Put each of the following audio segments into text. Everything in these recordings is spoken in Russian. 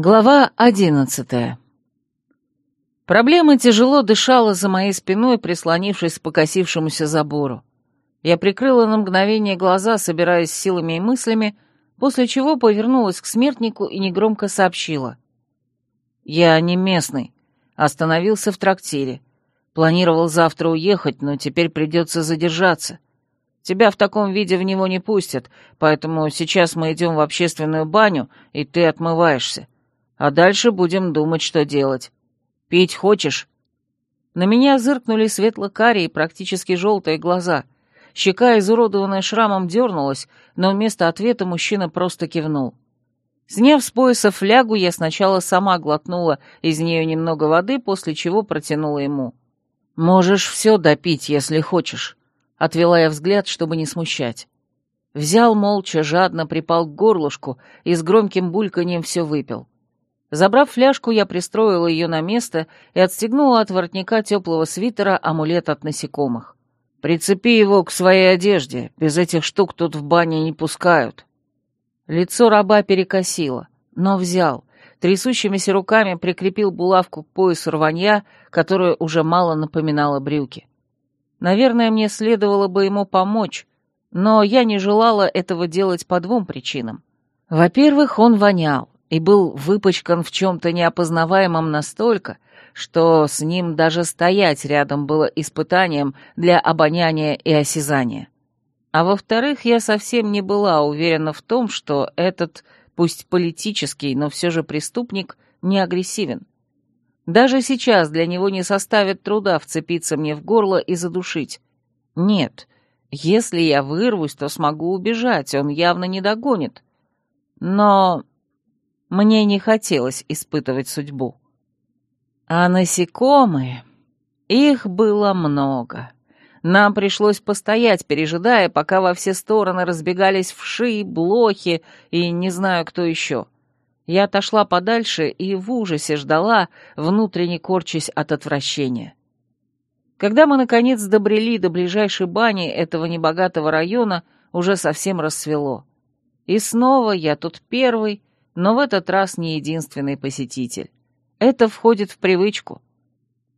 Глава одиннадцатая. Проблема тяжело дышала за моей спиной, прислонившись к покосившемуся забору. Я прикрыла на мгновение глаза, собираясь силами и мыслями, после чего повернулась к смертнику и негромко сообщила. «Я не местный. Остановился в трактире. Планировал завтра уехать, но теперь придется задержаться. Тебя в таком виде в него не пустят, поэтому сейчас мы идем в общественную баню, и ты отмываешься а дальше будем думать, что делать. Пить хочешь?» На меня зыркнули светло-карие, практически желтые глаза. Щека, изуродованная шрамом, дернулась, но вместо ответа мужчина просто кивнул. Сняв с пояса флягу, я сначала сама глотнула из нее немного воды, после чего протянула ему. «Можешь все допить, если хочешь», — отвела я взгляд, чтобы не смущать. Взял молча, жадно припал к горлышку и с громким бульканьем все выпил. Забрав фляжку, я пристроила ее на место и отстегнула от воротника теплого свитера амулет от насекомых. «Прицепи его к своей одежде, без этих штук тут в бане не пускают». Лицо раба перекосило, но взял, трясущимися руками прикрепил булавку к поясу рванья, которая уже мало напоминала брюки. Наверное, мне следовало бы ему помочь, но я не желала этого делать по двум причинам. Во-первых, он вонял, и был выпачкан в чем-то неопознаваемом настолько, что с ним даже стоять рядом было испытанием для обоняния и осязания. А во-вторых, я совсем не была уверена в том, что этот, пусть политический, но все же преступник, не агрессивен. Даже сейчас для него не составит труда вцепиться мне в горло и задушить. Нет, если я вырвусь, то смогу убежать, он явно не догонит. Но мне не хотелось испытывать судьбу. А насекомые... Их было много. Нам пришлось постоять, пережидая, пока во все стороны разбегались вши, блохи и не знаю кто еще. Я отошла подальше и в ужасе ждала, внутренне корчась от отвращения. Когда мы, наконец, добрели до ближайшей бани этого небогатого района, уже совсем рассвело. И снова я тут первый, но в этот раз не единственный посетитель. Это входит в привычку.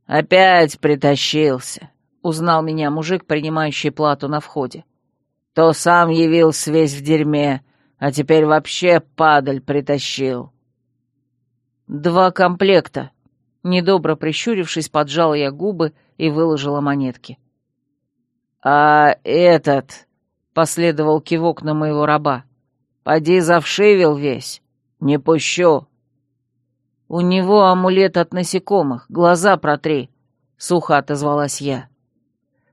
«Опять притащился», — узнал меня мужик, принимающий плату на входе. «То сам явился весь в дерьме, а теперь вообще падаль притащил». «Два комплекта», — недобро прищурившись, поджала я губы и выложила монетки. «А этот...» — последовал кивок на моего раба. «Поди завшивил весь». «Не пущу!» «У него амулет от насекомых, глаза протри», — сухо отозвалась я.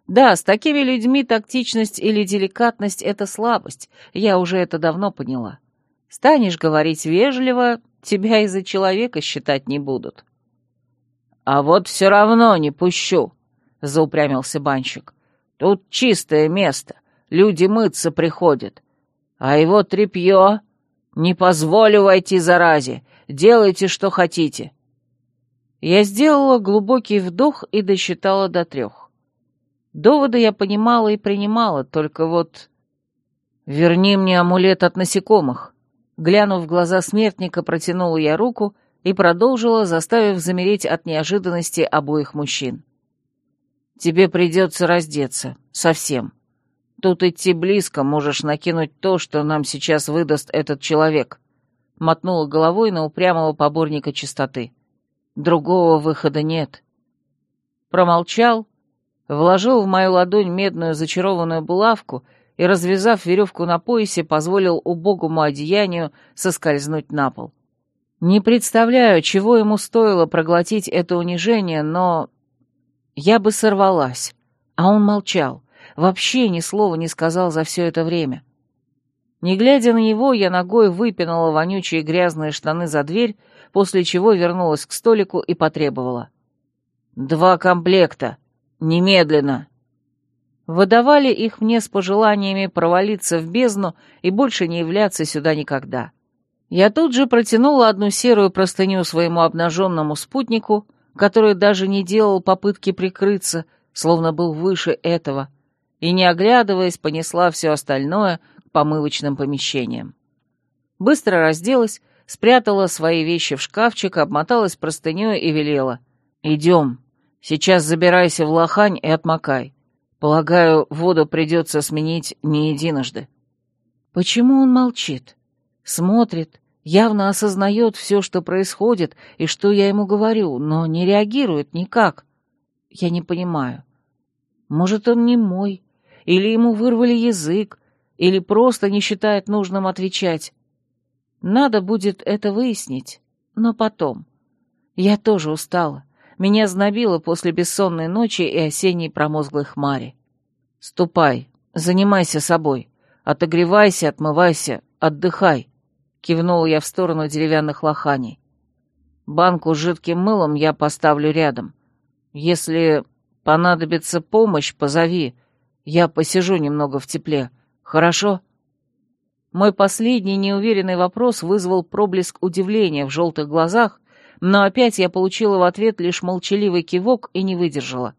«Да, с такими людьми тактичность или деликатность — это слабость, я уже это давно поняла. Станешь говорить вежливо, тебя из-за человека считать не будут». «А вот все равно не пущу», — заупрямился банщик. «Тут чистое место, люди мыться приходят. А его тряпье «Не позволю войти заразе! Делайте, что хотите!» Я сделала глубокий вдох и досчитала до трех. Доводы я понимала и принимала, только вот... «Верни мне амулет от насекомых!» Глянув в глаза смертника, протянула я руку и продолжила, заставив замереть от неожиданности обоих мужчин. «Тебе придется раздеться. Совсем. Тут идти близко, можешь накинуть то, что нам сейчас выдаст этот человек», — мотнула головой на упрямого поборника чистоты. «Другого выхода нет». Промолчал, вложил в мою ладонь медную зачарованную булавку и, развязав веревку на поясе, позволил убогому одеянию соскользнуть на пол. Не представляю, чего ему стоило проглотить это унижение, но... Я бы сорвалась, а он молчал вообще ни слова не сказал за все это время. Не глядя на него, я ногой выпинула вонючие грязные штаны за дверь, после чего вернулась к столику и потребовала. «Два комплекта! Немедленно!» Выдавали их мне с пожеланиями провалиться в бездну и больше не являться сюда никогда. Я тут же протянула одну серую простыню своему обнаженному спутнику, который даже не делал попытки прикрыться, словно был выше этого, и, не оглядываясь, понесла все остальное к помывочным помещениям. Быстро разделась, спрятала свои вещи в шкафчик, обмоталась простыней и велела. «Идем. Сейчас забирайся в лохань и отмокай. Полагаю, воду придется сменить не единожды». Почему он молчит? Смотрит, явно осознает все, что происходит и что я ему говорю, но не реагирует никак. Я не понимаю. Может, он не мой, или ему вырвали язык, или просто не считает нужным отвечать. Надо будет это выяснить, но потом. Я тоже устала. Меня знобило после бессонной ночи и осенней промозглой хмари. «Ступай, занимайся собой», «Отогревайся, отмывайся, отдыхай», — кивнул я в сторону деревянных лоханий. «Банку с жидким мылом я поставлю рядом. Если понадобится помощь, позови. Я посижу немного в тепле. Хорошо?» Мой последний неуверенный вопрос вызвал проблеск удивления в желтых глазах, но опять я получила в ответ лишь молчаливый кивок и не выдержала.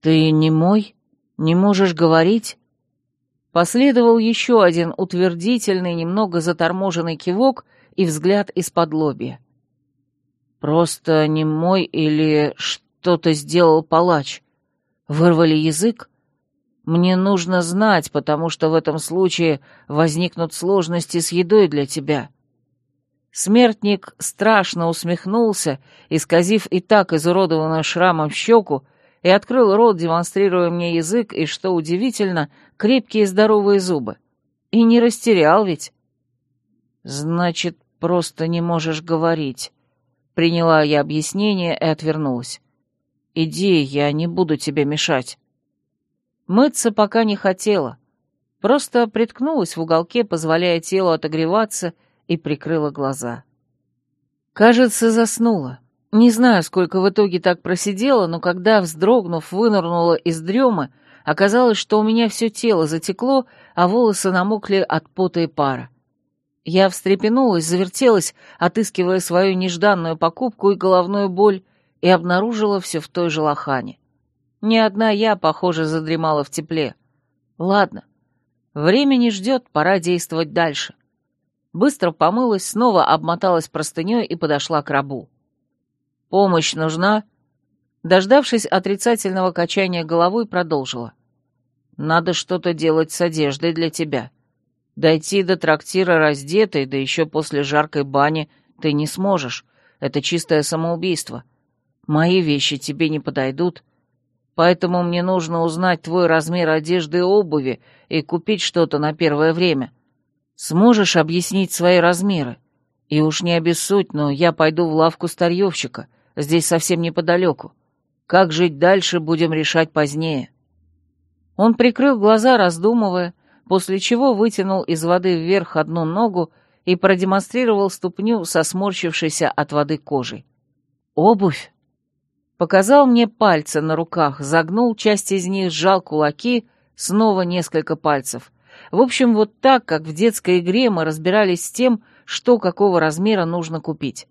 «Ты не мой? Не можешь говорить?» Последовал еще один утвердительный, немного заторможенный кивок и взгляд из-под лобья. «Просто не мой или что-то сделал палач? Вырвали язык? Мне нужно знать, потому что в этом случае возникнут сложности с едой для тебя». Смертник страшно усмехнулся, исказив и так изуродованную шрамом щеку, и открыл рот, демонстрируя мне язык и, что удивительно, крепкие здоровые зубы. И не растерял ведь. «Значит, просто не можешь говорить». Приняла я объяснение и отвернулась. «Иди, я не буду тебе мешать». Мыться пока не хотела. Просто приткнулась в уголке, позволяя телу отогреваться, и прикрыла глаза. Кажется, заснула. Не знаю, сколько в итоге так просидела, но когда, вздрогнув, вынырнула из дремы, оказалось, что у меня все тело затекло, а волосы намокли от пота и пара. Я встрепенулась, завертелась, отыскивая свою нежданную покупку и головную боль, и обнаружила все в той же лохане. Ни одна я, похоже, задремала в тепле. Ладно, время не ждет, пора действовать дальше. Быстро помылась, снова обмоталась простыней и подошла к рабу. «Помощь нужна?» Дождавшись отрицательного качания головой, продолжила. «Надо что-то делать с одеждой для тебя. Дойти до трактира раздетой, да еще после жаркой бани, ты не сможешь. Это чистое самоубийство. Мои вещи тебе не подойдут. Поэтому мне нужно узнать твой размер одежды и обуви и купить что-то на первое время. Сможешь объяснить свои размеры? И уж не обессудь, но я пойду в лавку старьевщика» Здесь совсем неподалеку. Как жить дальше, будем решать позднее». Он прикрыл глаза, раздумывая, после чего вытянул из воды вверх одну ногу и продемонстрировал ступню со сморщившейся от воды кожей. «Обувь!» Показал мне пальцы на руках, загнул часть из них, сжал кулаки, снова несколько пальцев. В общем, вот так, как в детской игре мы разбирались с тем, что какого размера нужно купить.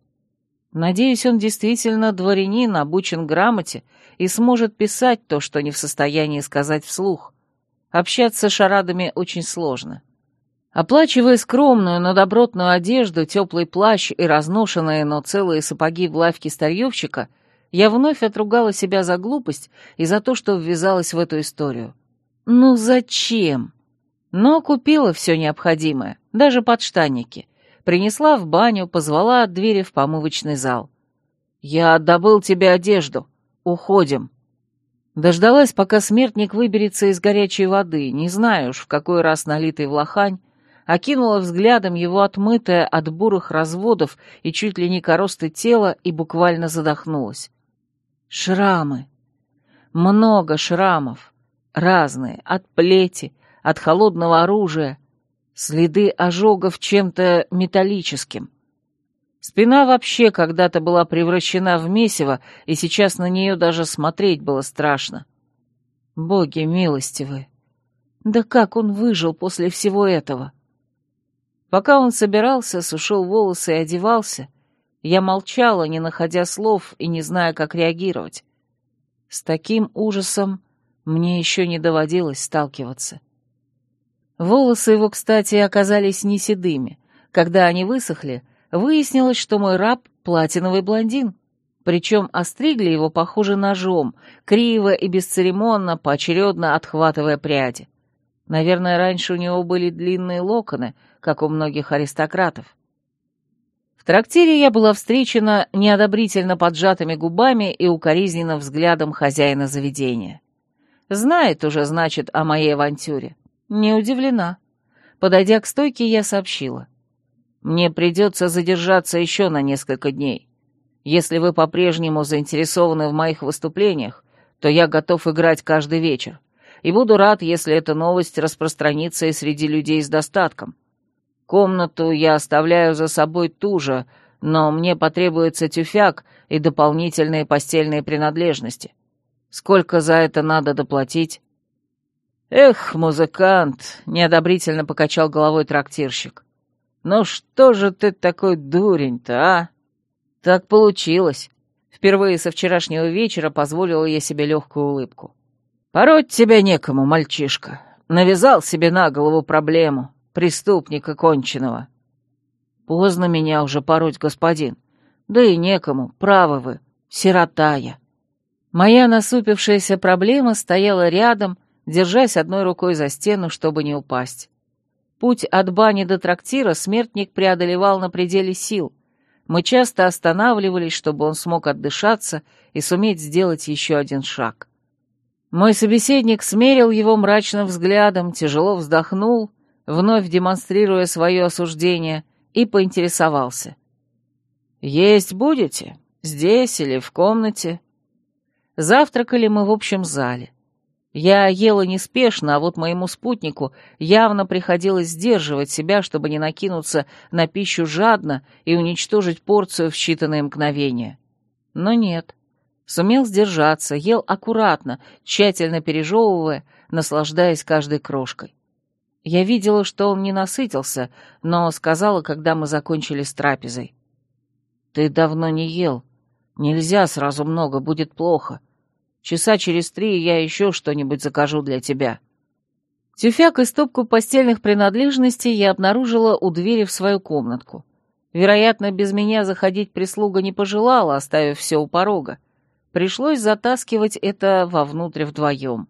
Надеюсь, он действительно дворянин, обучен грамоте и сможет писать то, что не в состоянии сказать вслух. Общаться с шарадами очень сложно. Оплачивая скромную, но добротную одежду, теплый плащ и разношенные, но целые сапоги в лавке старьевщика, я вновь отругала себя за глупость и за то, что ввязалась в эту историю. Ну зачем? Но купила все необходимое, даже подштанники — принесла в баню, позвала от двери в помывочный зал. «Я добыл тебе одежду. Уходим». Дождалась, пока смертник выберется из горячей воды, не знаю уж, в какой раз налитый в лохань, окинула взглядом его отмытое от бурых разводов и чуть ли не коросты тело и буквально задохнулась. Шрамы. Много шрамов. Разные. От плети, от холодного оружия, Следы ожогов чем-то металлическим. Спина вообще когда-то была превращена в месиво, и сейчас на нее даже смотреть было страшно. Боги милостивы. Да как он выжил после всего этого? Пока он собирался, сушил волосы и одевался, я молчала, не находя слов и не зная, как реагировать. С таким ужасом мне еще не доводилось сталкиваться. Волосы его, кстати, оказались не седыми. Когда они высохли, выяснилось, что мой раб — платиновый блондин. Причем остригли его, похоже, ножом, криво и бесцеремонно, поочередно отхватывая пряди. Наверное, раньше у него были длинные локоны, как у многих аристократов. Трактире я была встречена неодобрительно поджатыми губами и укоризненным взглядом хозяина заведения. Знает уже, значит, о моей авантюре. Не удивлена. Подойдя к стойке, я сообщила. «Мне придется задержаться еще на несколько дней. Если вы по-прежнему заинтересованы в моих выступлениях, то я готов играть каждый вечер, и буду рад, если эта новость распространится и среди людей с достатком. Комнату я оставляю за собой ту же, но мне потребуется тюфяк и дополнительные постельные принадлежности. Сколько за это надо доплатить?» «Эх, музыкант!» — неодобрительно покачал головой трактирщик. «Ну что же ты такой дурень-то, а?» Так получилось. Впервые со вчерашнего вечера позволила я себе легкую улыбку. Пороть тебя некому, мальчишка. Навязал себе на голову проблему. Преступника конченого. Поздно меня уже пороть, господин. Да и некому, правы вы, сирота я. Моя насупившаяся проблема стояла рядом, держась одной рукой за стену, чтобы не упасть. Путь от бани до трактира смертник преодолевал на пределе сил, мы часто останавливались, чтобы он смог отдышаться и суметь сделать еще один шаг. Мой собеседник смерил его мрачным взглядом, тяжело вздохнул, вновь демонстрируя свое осуждение, и поинтересовался. «Есть будете? Здесь или в комнате?» Завтракали мы в общем зале. Я ела неспешно, а вот моему спутнику явно приходилось сдерживать себя, чтобы не накинуться на пищу жадно и уничтожить порцию в считанные мгновения. Но нет. Сумел сдержаться, ел аккуратно, тщательно пережевывая, наслаждаясь каждой крошкой. Я видела, что он не насытился, но сказала, когда мы закончили с трапезой. «Ты давно не ел. Нельзя сразу много, будет плохо. Часа через три я еще что-нибудь закажу для тебя». Тюфяк и стопку постельных принадлежностей я обнаружила у двери в свою комнатку. Вероятно, без меня заходить прислуга не пожелала, оставив все у порога. Пришлось затаскивать это вовнутрь вдвоем.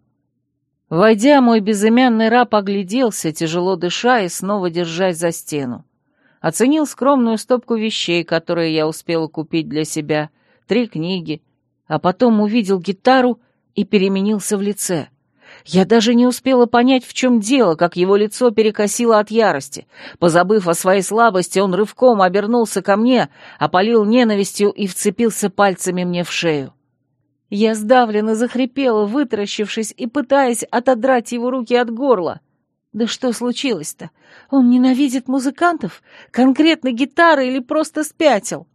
Войдя, мой безымянный раб огляделся, тяжело дыша и снова держась за стену. Оценил скромную стопку вещей, которые я успела купить для себя, три книги, а потом увидел гитару и переменился в лице. Я даже не успела понять, в чем дело, как его лицо перекосило от ярости. Позабыв о своей слабости, он рывком обернулся ко мне, опалил ненавистью и вцепился пальцами мне в шею. Я сдавленно захрипела, вытаращившись и пытаясь отодрать его руки от горла. Да что случилось-то? Он ненавидит музыкантов? Конкретно гитары или просто спятил?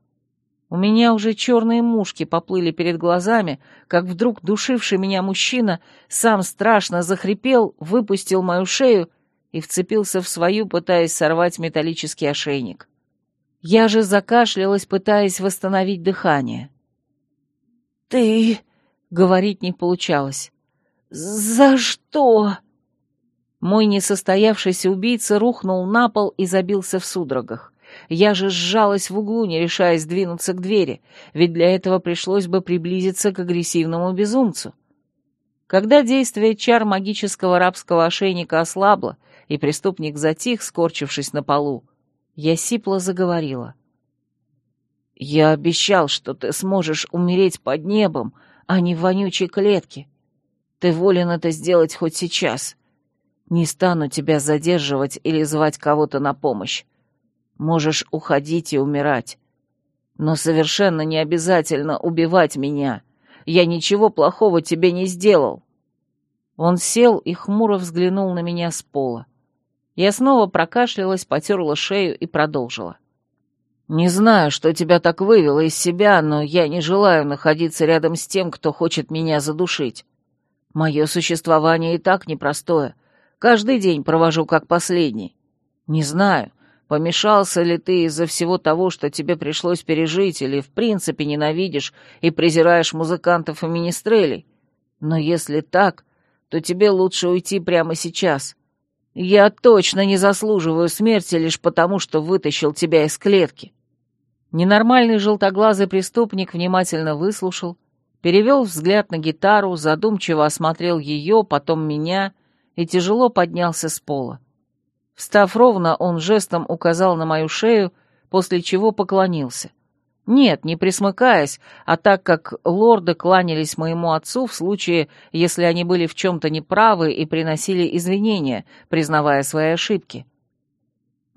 У меня уже черные мушки поплыли перед глазами, как вдруг душивший меня мужчина сам страшно захрипел, выпустил мою шею и вцепился в свою, пытаясь сорвать металлический ошейник. Я же закашлялась, пытаясь восстановить дыхание. «Ты...» — говорить не получалось. «За что?» Мой несостоявшийся убийца рухнул на пол и забился в судорогах. Я же сжалась в углу, не решаясь двинуться к двери, ведь для этого пришлось бы приблизиться к агрессивному безумцу. Когда действие чар магического рабского ошейника ослабло, и преступник затих, скорчившись на полу, я сипло заговорила. «Я обещал, что ты сможешь умереть под небом, а не в вонючей клетке. Ты волен это сделать хоть сейчас. Не стану тебя задерживать или звать кого-то на помощь. Можешь уходить и умирать. Но совершенно не обязательно убивать меня. Я ничего плохого тебе не сделал». Он сел и хмуро взглянул на меня с пола. Я снова прокашлялась, потерла шею и продолжила. «Не знаю, что тебя так вывело из себя, но я не желаю находиться рядом с тем, кто хочет меня задушить. Мое существование и так непростое. Каждый день провожу как последний. Не знаю, Помешался ли ты из-за всего того, что тебе пришлось пережить, или в принципе ненавидишь и презираешь музыкантов и министрелей? Но если так, то тебе лучше уйти прямо сейчас. Я точно не заслуживаю смерти лишь потому, что вытащил тебя из клетки. Ненормальный желтоглазый преступник внимательно выслушал, перевел взгляд на гитару, задумчиво осмотрел ее, потом меня и тяжело поднялся с пола. Встав ровно, он жестом указал на мою шею, после чего поклонился. Нет, не присмыкаясь, а так как лорды кланялись моему отцу в случае, если они были в чем-то неправы и приносили извинения, признавая свои ошибки.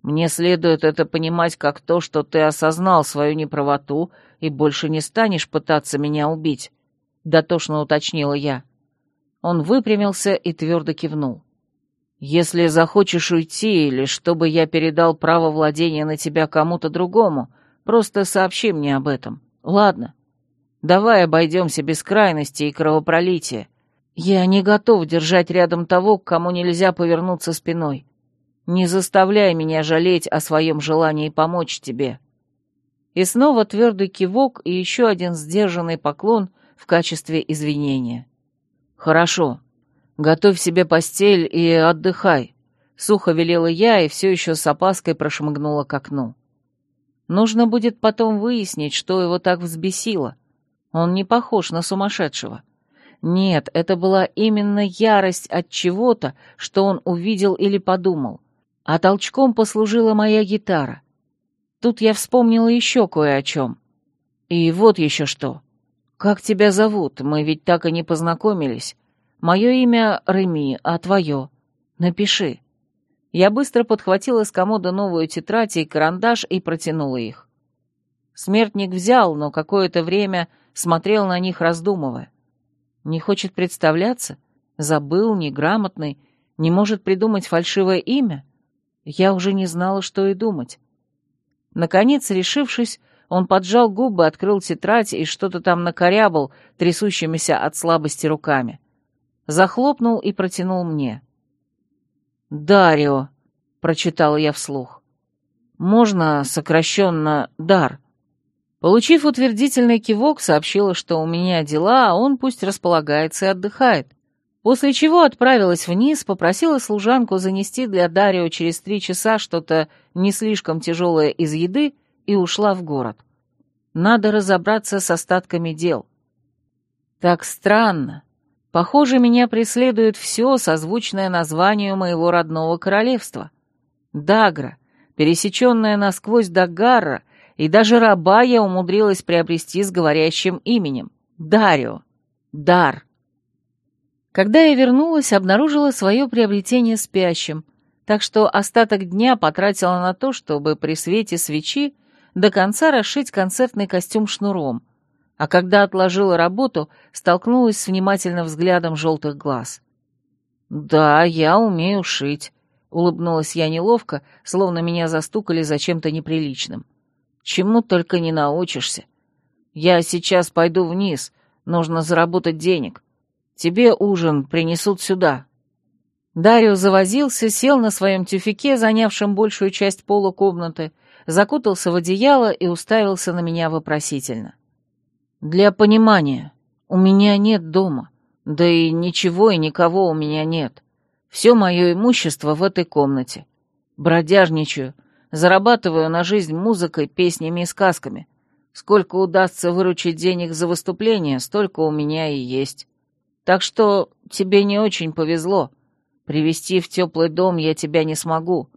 Мне следует это понимать как то, что ты осознал свою неправоту и больше не станешь пытаться меня убить, — дотошно уточнила я. Он выпрямился и твердо кивнул. Если захочешь уйти или чтобы я передал право владения на тебя кому-то другому, просто сообщи мне об этом. Ладно? Давай обойдемся без крайности и кровопролития. Я не готов держать рядом того, к кому нельзя повернуться спиной. Не заставляй меня жалеть о своем желании помочь тебе. И снова твердый кивок и еще один сдержанный поклон в качестве извинения. Хорошо, «Готовь себе постель и отдыхай», — сухо велела я и все еще с опаской прошмыгнула к окну. Нужно будет потом выяснить, что его так взбесило. Он не похож на сумасшедшего. Нет, это была именно ярость от чего-то, что он увидел или подумал. А толчком послужила моя гитара. Тут я вспомнила еще кое о чем. И вот еще что. Как тебя зовут? Мы ведь так и не познакомились. Мое имя Реми, а твое? Напиши». Я быстро подхватила с комода новую тетрадь и карандаш и протянула их. Смертник взял, но какое-то время смотрел на них, раздумывая. Не хочет представляться? Забыл, неграмотный, не может придумать фальшивое имя? Я уже не знала, что и думать. Наконец, решившись, он поджал губы, открыл тетрадь и что-то там накорябал трясущимися от слабости руками захлопнул и протянул мне. «Дарио», — прочитал я вслух. «Можно сокращенно «дар». Получив утвердительный кивок, сообщила, что у меня дела, а он пусть располагается и отдыхает. После чего отправилась вниз, попросила служанку занести для Дарио через три часа что-то не слишком тяжелое из еды и ушла в город. Надо разобраться с остатками дел. Так странно. Похоже, меня преследует все, созвучное названию моего родного королевства. Дагра, пересеченная насквозь Дагарра, и даже раба я умудрилась приобрести с говорящим именем — Дарио. Дар. Когда я вернулась, обнаружила свое приобретение спящим, так что остаток дня потратила на то, чтобы при свете свечи до конца расшить концертный костюм шнуром — а когда отложила работу, столкнулась с внимательным взглядом желтых глаз. «Да, я умею шить», — улыбнулась я неловко, словно меня застукали за чем-то неприличным. «Чему только не научишься. Я сейчас пойду вниз, нужно заработать денег. Тебе ужин принесут сюда». Дарио завозился, сел на своем тюфике, занявшем большую часть пола комнаты, закутался в одеяло и уставился на меня вопросительно. — для понимания, у меня нет дома, да и ничего и никого у меня нет. Все мое имущество в этой комнате. Бродяжничаю, зарабатываю на жизнь музыкой, песнями и сказками. Сколько удастся выручить денег за выступление, столько у меня и есть. Так что тебе не очень повезло. Привести в теплый дом я тебя не смогу.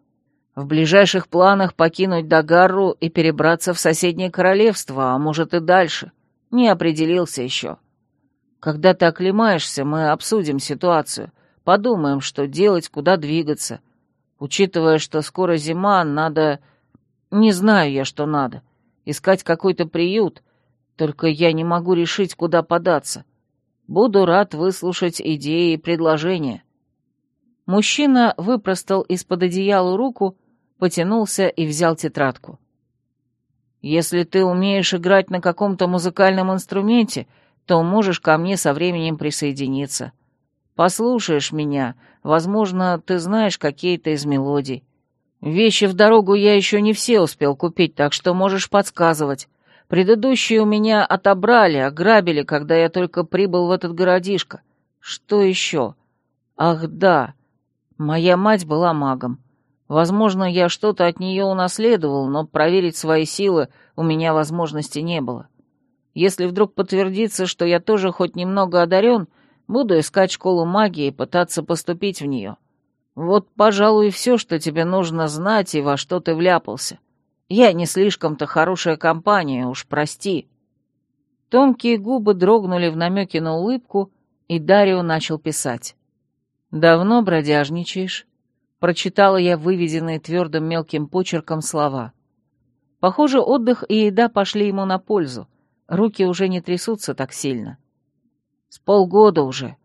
В ближайших планах покинуть Дагарру и перебраться в соседнее королевство, а может и дальше. Не определился еще. Когда ты оклемаешься, мы обсудим ситуацию, подумаем, что делать, куда двигаться. Учитывая, что скоро зима, надо... Не знаю я, что надо. Искать какой-то приют, только я не могу решить, куда податься. Буду рад выслушать идеи и предложения». Мужчина выпростал из-под одеяла руку, потянулся и взял тетрадку. Если ты умеешь играть на каком-то музыкальном инструменте, то можешь ко мне со временем присоединиться. Послушаешь меня, возможно, ты знаешь какие-то из мелодий. Вещи в дорогу я еще не все успел купить, так что можешь подсказывать. Предыдущие у меня отобрали, ограбили, когда я только прибыл в этот городишко. Что еще? Ах, да, моя мать была магом. Возможно, я что-то от нее унаследовал, но проверить свои силы у меня возможности не было. Если вдруг подтвердится, что я тоже хоть немного одарен, буду искать школу магии и пытаться поступить в нее. Вот, пожалуй, все, что тебе нужно знать и во что ты вляпался. Я не слишком-то хорошая компания, уж прости». Тонкие губы дрогнули в намеке на улыбку, и Дарио начал писать. «Давно бродяжничаешь?» Прочитала я выведенные твердым мелким почерком слова. Похоже, отдых и еда пошли ему на пользу. Руки уже не трясутся так сильно. С полгода уже.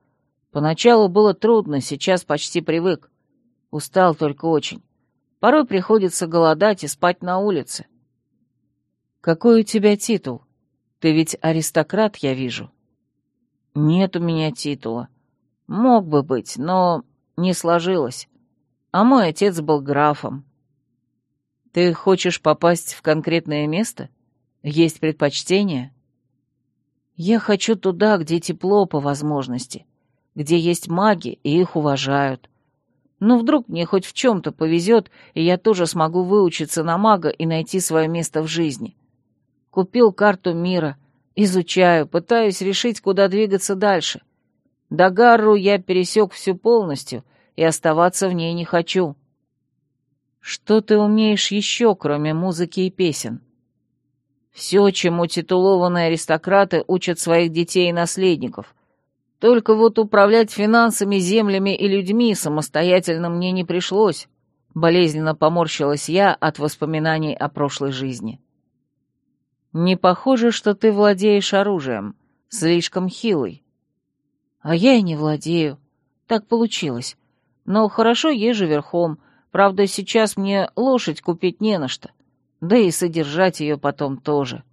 Поначалу было трудно, сейчас почти привык. Устал только очень. Порой приходится голодать и спать на улице. Какой у тебя титул? Ты ведь аристократ, я вижу. Нет у меня титула. Мог бы быть, но не сложилось а мой отец был графом. Ты хочешь попасть в конкретное место? Есть предпочтение? Я хочу туда, где тепло по возможности, где есть маги и их уважают. Ну, вдруг мне хоть в чем-то повезет, и я тоже смогу выучиться на мага и найти свое место в жизни. Купил карту мира, изучаю, пытаюсь решить, куда двигаться дальше. До Гарру я пересек всю полностью — и оставаться в ней не хочу. Что ты умеешь еще, кроме музыки и песен? Все, чему титулованные аристократы учат своих детей и наследников. Только вот управлять финансами, землями и людьми самостоятельно мне не пришлось. Болезненно поморщилась я от воспоминаний о прошлой жизни. Не похоже, что ты владеешь оружием. Слишком хилый. А я и не владею. Так получилось. Но хорошо езжу верхом, правда, сейчас мне лошадь купить не на что, да и содержать ее потом тоже.